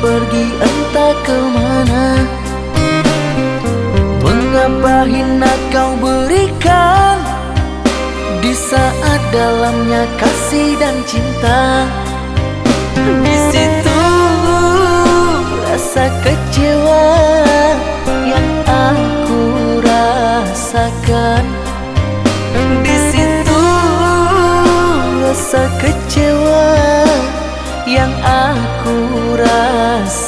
pergi entah ke mana. Mengapa hina kau berikan Di saat dalamnya kasih dan cinta? Di situ rasa kecewa yang aku rasakan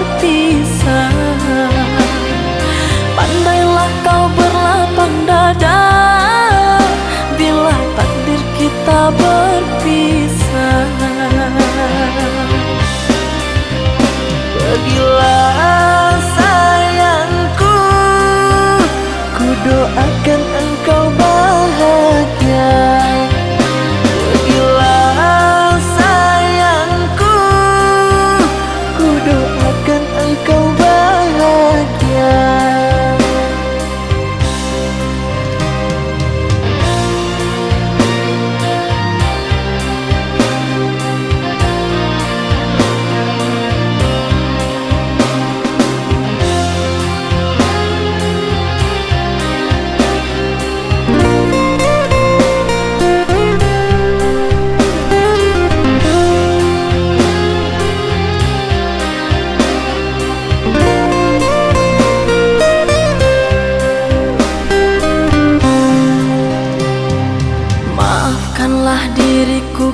berpisah Pandailah kau berlapang dada Bila takdir kita berpisah. Pergilah sayangku Ku doakan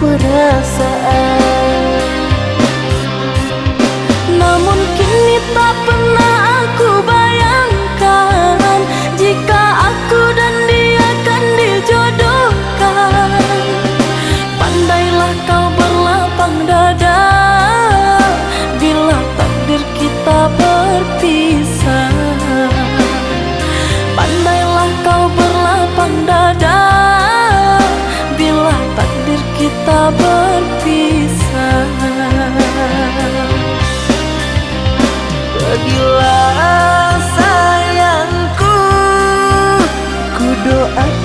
perasaan. Pergilah sayangku Ku doakan